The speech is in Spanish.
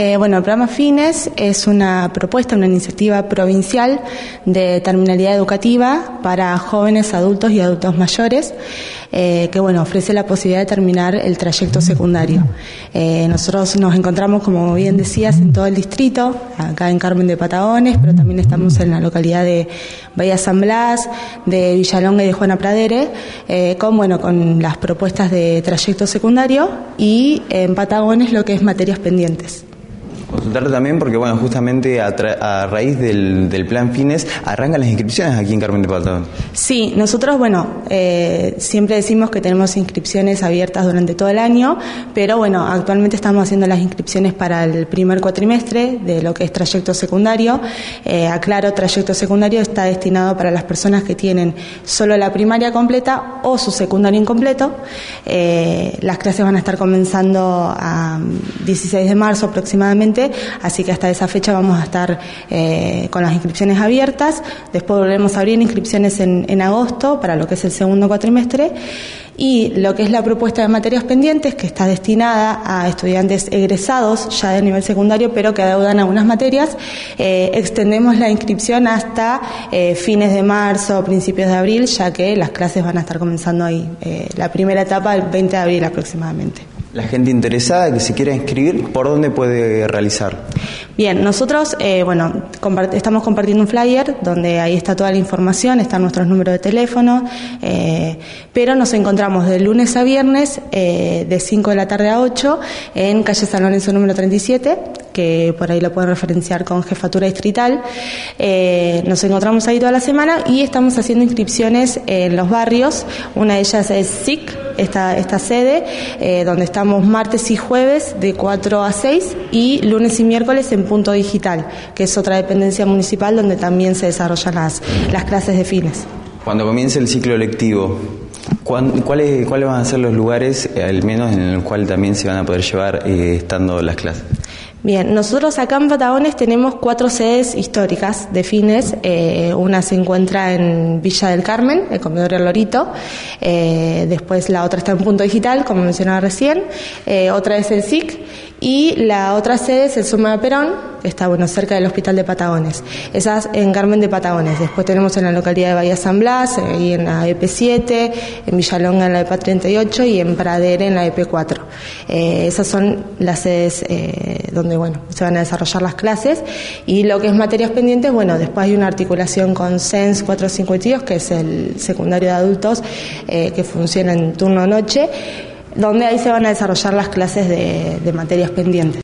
Eh, bueno, el programa FINES es una propuesta, una iniciativa provincial de terminalidad educativa para jóvenes, adultos y adultos mayores, eh, que bueno, ofrece la posibilidad de terminar el trayecto secundario. Eh, nosotros nos encontramos, como bien decías, en todo el distrito, acá en Carmen de Patagones, pero también estamos en la localidad de Bahía San Blas, de Villalonga y de Juana Pradere, con bueno, con las propuestas de trayecto secundario y en Patagones lo que es materias pendientes. Consultarte también porque, bueno, justamente a, raíz del, plan Fines arrancan las inscripciones aquí en Carmen de Patón. Sí, nosotros, bueno, eh, siempre decimos que tenemos inscripciones abiertas durante todo el año, pero bueno, actualmente estamos haciendo las inscripciones para el primer cuatrimestre de lo que es trayecto secundario. Eh, aclaro, trayecto secundario está destinado para las personas que tienen solo la primaria completa o su secundario incompleto. Eh, las clases van a estar comenzando a 16 de marzo aproximadamente así que hasta esa fecha vamos a estar eh, con las inscripciones abiertas. Después volveremos a abrir inscripciones en, en agosto para lo que es el segundo cuatrimestre y lo que es la propuesta de materias pendientes, que está destinada a estudiantes egresados ya de nivel secundario, pero que adeudan algunas materias, eh, extendemos la inscripción hasta eh, fines de marzo, principios de abril, ya que las clases van a estar comenzando ahí, la primera etapa el 20 de abril aproximadamente. La gente interesada que se quiera inscribir, ¿por dónde puede realizar? Bien, nosotros, eh, bueno, estamos compartiendo un flyer donde ahí está toda la información, están nuestros números de teléfono, eh, pero nos encontramos de lunes a viernes eh, de 5 de la tarde a 8 en calle San Lorenzo número 37, que por ahí lo pueden referenciar con jefatura distrital. nos encontramos ahí toda la semana y estamos haciendo inscripciones en los barrios. Una de ellas es SIC, esta, esta sede, donde estamos martes y jueves de 4 a 6 y lunes y miércoles en Punto Digital, que es otra dependencia municipal donde también se desarrollan las, las clases de fines. Cuando comience el ciclo lectivo, ¿cuáles, ¿cuáles van a ser los lugares, eh, al menos en el cual también se van a poder llevar eh, estando las clases? Bien, nosotros acá en Patagones tenemos cuatro sedes históricas de fines. Eh, una se encuentra en Villa del Carmen, el comedor El Lorito. Eh, después la otra está en Punto Digital, como mencionaba recién. Eh, otra es el SIC. Y la otra sede es el Suma de Perón, que está bueno, cerca del Hospital de Patagones. Esas en Carmen de Patagones. Después tenemos en la localidad de Bahía San Blas, y en la EP7, en Villalonga en la EPA 38 y en Pradere en la EP4. esas son las sedes donde donde bueno, se van a desarrollar las clases. Y lo que es materias pendientes, bueno, después hay una articulación con SENS 452, que es el secundario de adultos eh, que funciona en turno noche, donde ahí se van a desarrollar las clases de materias pendientes.